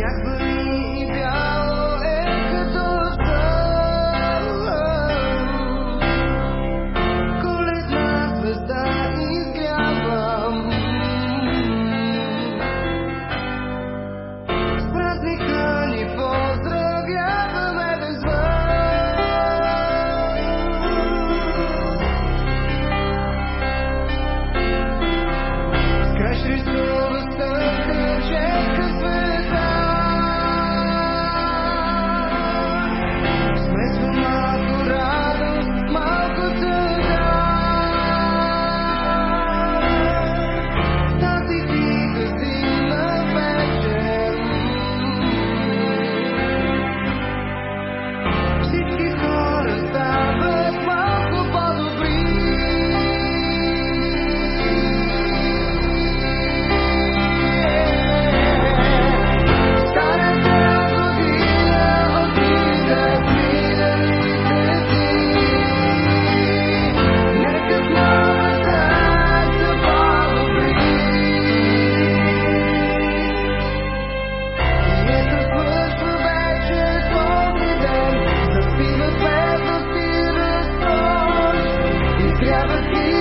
Jakby never be.